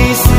peace.